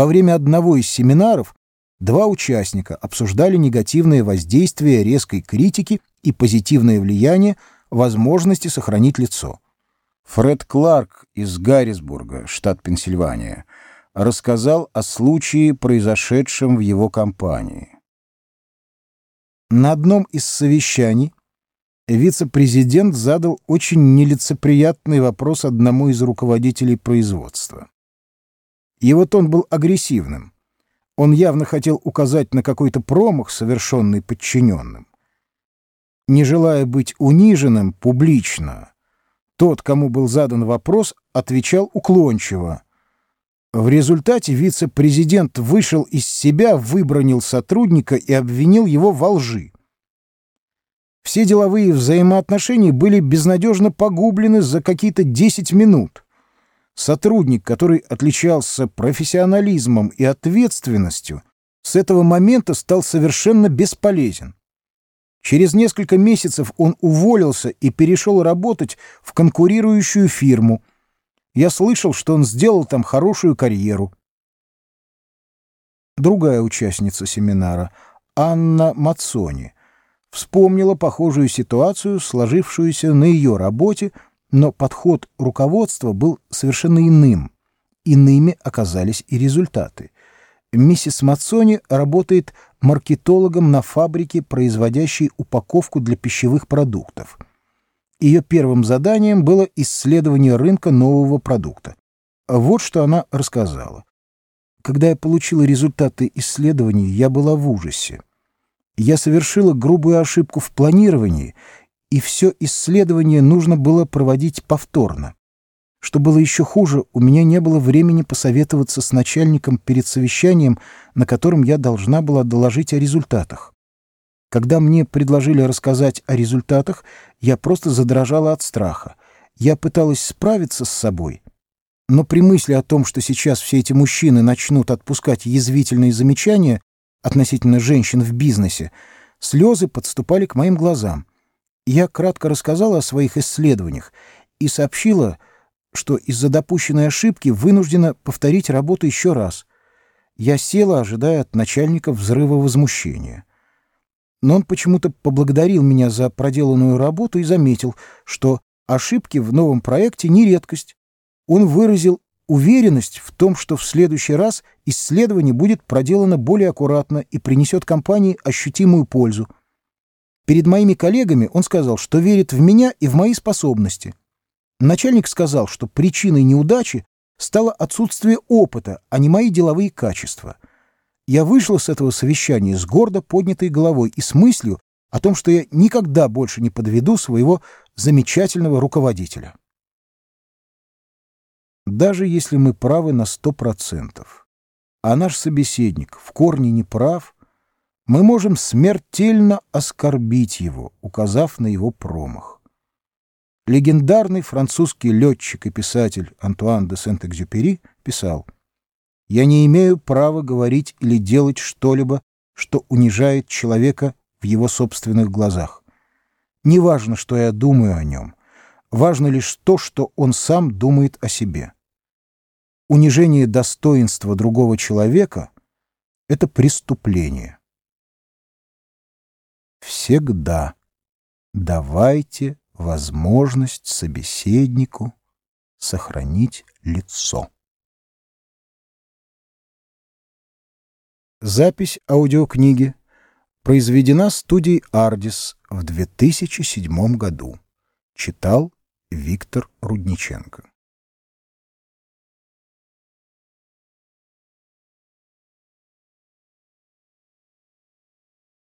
Во время одного из семинаров два участника обсуждали негативное воздействие резкой критики и позитивное влияние возможности сохранить лицо. Фред Кларк из Гаррисбурга, штат Пенсильвания, рассказал о случае, произошедшем в его компании. На одном из совещаний вице-президент задал очень нелицеприятный вопрос одному из руководителей производства. И вот он был агрессивным. Он явно хотел указать на какой-то промах, совершенный подчиненным. Не желая быть униженным публично, тот, кому был задан вопрос, отвечал уклончиво. В результате вице-президент вышел из себя, выбронил сотрудника и обвинил его во лжи. Все деловые взаимоотношения были безнадежно погублены за какие-то 10 минут. Сотрудник, который отличался профессионализмом и ответственностью, с этого момента стал совершенно бесполезен. Через несколько месяцев он уволился и перешел работать в конкурирующую фирму. Я слышал, что он сделал там хорошую карьеру. Другая участница семинара, Анна Мацони, вспомнила похожую ситуацию, сложившуюся на ее работе, но подход руководства был совершенно иным. Иными оказались и результаты. Миссис Мацони работает маркетологом на фабрике, производящей упаковку для пищевых продуктов. Ее первым заданием было исследование рынка нового продукта. Вот что она рассказала. Когда я получила результаты исследований, я была в ужасе я совершила грубую ошибку в планировании, и все исследование нужно было проводить повторно. Что было еще хуже, у меня не было времени посоветоваться с начальником перед совещанием, на котором я должна была доложить о результатах. Когда мне предложили рассказать о результатах, я просто задрожала от страха. Я пыталась справиться с собой, но при мысли о том, что сейчас все эти мужчины начнут отпускать язвительные замечания, относительно женщин в бизнесе, слезы подступали к моим глазам. Я кратко рассказала о своих исследованиях и сообщила, что из-за допущенной ошибки вынуждена повторить работу еще раз. Я села, ожидая от начальника взрыва возмущения. Но он почему-то поблагодарил меня за проделанную работу и заметил, что ошибки в новом проекте не редкость. Он выразил уверенность в том, что в следующий раз исследование будет проделано более аккуратно и принесет компании ощутимую пользу. Перед моими коллегами он сказал, что верит в меня и в мои способности. Начальник сказал, что причиной неудачи стало отсутствие опыта, а не мои деловые качества. Я вышла с этого совещания с гордо поднятой головой и с мыслью о том, что я никогда больше не подведу своего замечательного руководителя даже если мы правы на сто процентов, а наш собеседник в корне не прав, мы можем смертельно оскорбить его, указав на его промах. Легендарный французский летчик и писатель Антуан де Сент-Экзюпери писал «Я не имею права говорить или делать что-либо, что унижает человека в его собственных глазах. Неважно, что я думаю о нем, важно лишь то, что он сам думает о себе» унижение достоинства другого человека — это преступление. Всегда давайте возможность собеседнику сохранить лицо. Запись аудиокниги произведена студией «Ардис» в 2007 году. Читал Виктор Рудниченко.